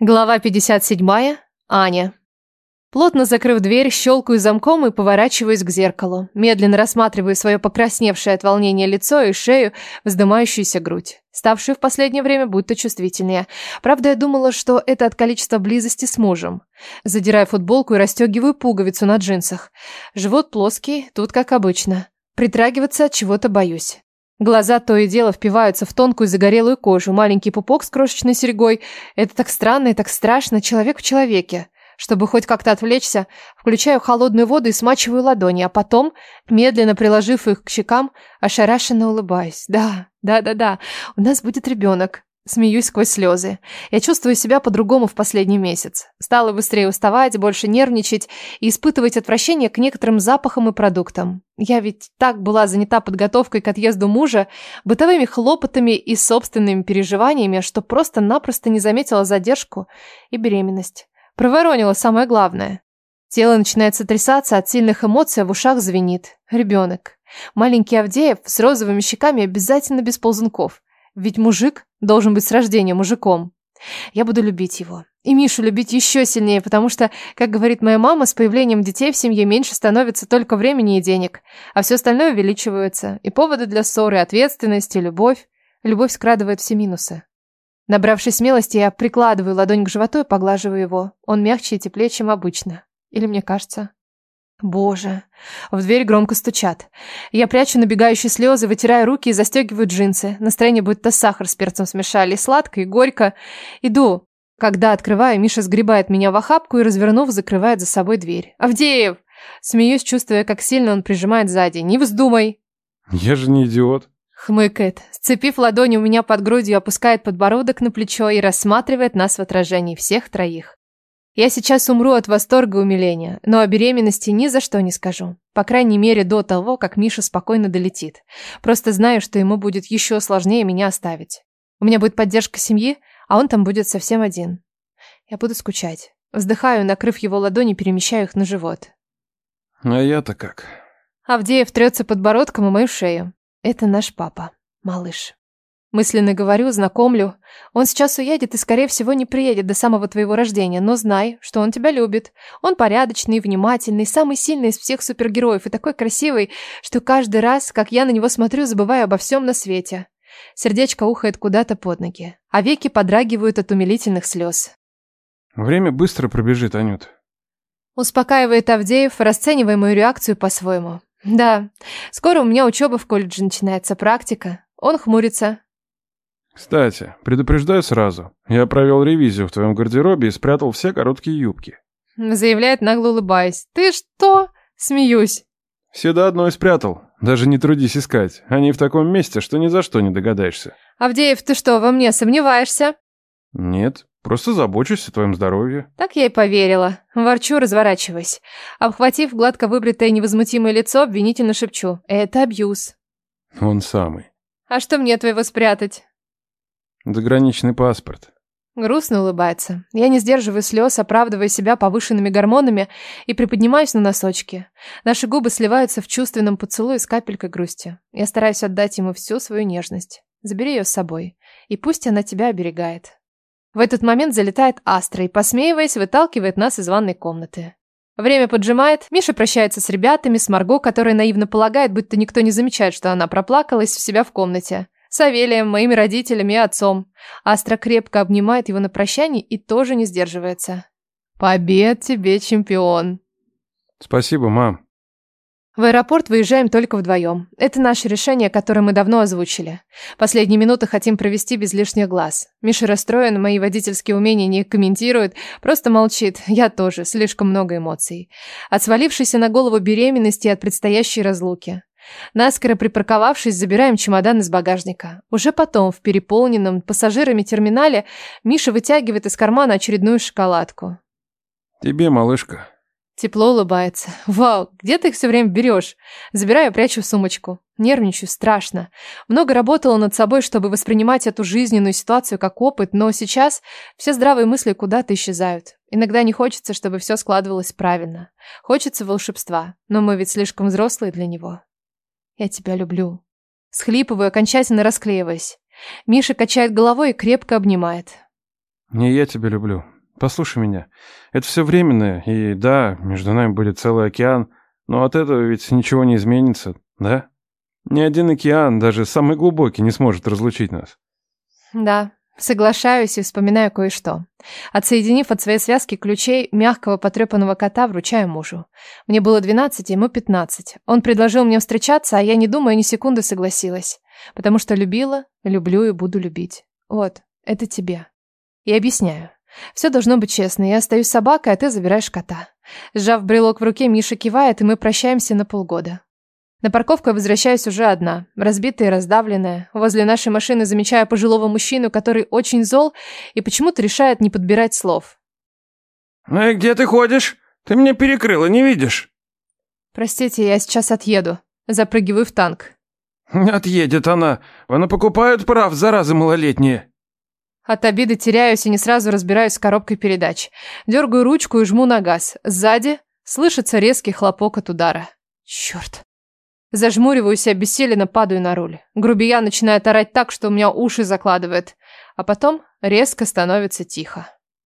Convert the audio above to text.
Глава 57. Аня. Плотно закрыв дверь, щелкаю замком и поворачиваюсь к зеркалу. Медленно рассматриваю свое покрасневшее от волнения лицо и шею, вздымающуюся грудь, ставшую в последнее время будто чувствительнее. Правда, я думала, что это от количества близости с мужем. Задираю футболку и расстегиваю пуговицу на джинсах. Живот плоский, тут как обычно. Притрагиваться от чего-то боюсь. Глаза то и дело впиваются в тонкую загорелую кожу, маленький пупок с крошечной серьгой. Это так странно и так страшно, человек в человеке. Чтобы хоть как-то отвлечься, включаю холодную воду и смачиваю ладони, а потом, медленно приложив их к щекам, ошарашенно улыбаюсь. Да, да-да-да, у нас будет ребенок. Смеюсь сквозь слезы. Я чувствую себя по-другому в последний месяц. Стала быстрее уставать, больше нервничать и испытывать отвращение к некоторым запахам и продуктам. Я ведь так была занята подготовкой к отъезду мужа, бытовыми хлопотами и собственными переживаниями, что просто-напросто не заметила задержку и беременность. Проворонила самое главное. Тело начинает сотрясаться от сильных эмоций, а в ушах звенит. Ребенок. Маленький Авдеев с розовыми щеками обязательно без ползунков. Ведь мужик должен быть с рождения мужиком. Я буду любить его. И Мишу любить еще сильнее, потому что, как говорит моя мама, с появлением детей в семье меньше становится только времени и денег, а все остальное увеличивается. И поводы для ссоры, ответственность и любовь. Любовь скрадывает все минусы. Набравшись смелости, я прикладываю ладонь к животу и поглаживаю его. Он мягче и теплее, чем обычно. Или мне кажется... Боже. В дверь громко стучат. Я прячу набегающие слезы, вытираю руки и застегиваю джинсы. Настроение будто сахар с перцем смешали. Сладко и горько. Иду. Когда открываю, Миша сгребает меня в охапку и, развернув, закрывает за собой дверь. «Авдеев!» Смеюсь, чувствуя, как сильно он прижимает сзади. «Не вздумай!» «Я же не идиот!» Хмыкает. Сцепив ладони у меня под грудью, опускает подбородок на плечо и рассматривает нас в отражении всех троих. Я сейчас умру от восторга и умиления, но о беременности ни за что не скажу. По крайней мере, до того, как Миша спокойно долетит. Просто знаю, что ему будет еще сложнее меня оставить. У меня будет поддержка семьи, а он там будет совсем один. Я буду скучать. Вздыхаю, накрыв его ладони, перемещаю их на живот. А я-то как? Авдеев трется подбородком о мою шею. Это наш папа, малыш. Мысленно говорю, знакомлю. Он сейчас уедет и, скорее всего, не приедет до самого твоего рождения, но знай, что он тебя любит. Он порядочный, внимательный, самый сильный из всех супергероев и такой красивый, что каждый раз, как я на него смотрю, забываю обо всем на свете. Сердечко ухает куда-то под ноги, а веки подрагивают от умилительных слез. Время быстро пробежит, Анют. Успокаивает Авдеев, расценивая мою реакцию по-своему. Да, скоро у меня учеба в колледже начинается, практика. Он хмурится, кстати, предупреждаю сразу. Я провел ревизию в твоем гардеробе и спрятал все короткие юбки. Заявляет нагло улыбаясь. Ты что? Смеюсь. Все до одной спрятал. Даже не трудись искать. Они в таком месте, что ни за что не догадаешься. Авдеев, ты что, во мне сомневаешься? Нет, просто забочусь о твоем здоровье. Так я и поверила. Ворчу, разворачиваясь. Обхватив гладко выбритое невозмутимое лицо, обвинительно шепчу. Это абьюз. Он самый. А что мне твоего спрятать? Заграничный паспорт. Грустно улыбается. Я не сдерживаю слез, оправдывая себя повышенными гормонами и приподнимаюсь на носочки. Наши губы сливаются в чувственном поцелуе с капелькой грусти. Я стараюсь отдать ему всю свою нежность. Забери ее с собой, и пусть она тебя оберегает. В этот момент залетает Астра и, посмеиваясь, выталкивает нас из ванной комнаты. Время поджимает, Миша прощается с ребятами, с Марго, которая наивно полагает, будто никто не замечает, что она проплакалась в себя в комнате. Савелием, моими родителями и отцом. Астра крепко обнимает его на прощание и тоже не сдерживается. Побед тебе, чемпион. Спасибо, мам. В аэропорт выезжаем только вдвоем. Это наше решение, которое мы давно озвучили. Последние минуты хотим провести без лишних глаз. Миша расстроен, мои водительские умения не комментирует, просто молчит. Я тоже, слишком много эмоций. От свалившейся на голову беременности и от предстоящей разлуки. Наскоро припарковавшись, забираем чемодан из багажника. Уже потом, в переполненном пассажирами терминале, Миша вытягивает из кармана очередную шоколадку. «Тебе, малышка». Тепло улыбается. «Вау, где ты их все время берешь?» Забираю, прячу в сумочку. Нервничаю, страшно. Много работала над собой, чтобы воспринимать эту жизненную ситуацию как опыт, но сейчас все здравые мысли куда-то исчезают. Иногда не хочется, чтобы все складывалось правильно. Хочется волшебства, но мы ведь слишком взрослые для него. Я тебя люблю. Схлипываю, окончательно расклеиваясь. Миша качает головой и крепко обнимает. Не я тебя люблю. Послушай меня. Это все временное, и да, между нами будет целый океан, но от этого ведь ничего не изменится, да? Ни один океан, даже самый глубокий, не сможет разлучить нас. Да, соглашаюсь и вспоминаю кое-что. Отсоединив от своей связки ключей мягкого потрепанного кота, вручаю мужу. Мне было 12, ему 15. Он предложил мне встречаться, а я, не думая ни секунды, согласилась. Потому что любила, люблю и буду любить. Вот, это тебе. И объясняю. Все должно быть честно. Я остаюсь собакой, а ты забираешь кота. Сжав брелок в руке, Миша кивает, и мы прощаемся на полгода. На парковку я возвращаюсь уже одна, разбитая и раздавленная. Возле нашей машины замечаю пожилого мужчину, который очень зол и почему-то решает не подбирать слов. «Ну и где ты ходишь? Ты меня перекрыла, не видишь?» «Простите, я сейчас отъеду. Запрыгиваю в танк». «Отъедет она. Она покупают прав, заразы малолетние». От обиды теряюсь и не сразу разбираюсь с коробкой передач. Дергаю ручку и жму на газ. Сзади слышится резкий хлопок от удара. Черт. Зажмуриваюсь и обессиленно падаю на руль. Грубиян начинает орать так, что у меня уши закладывает. А потом резко становится тихо.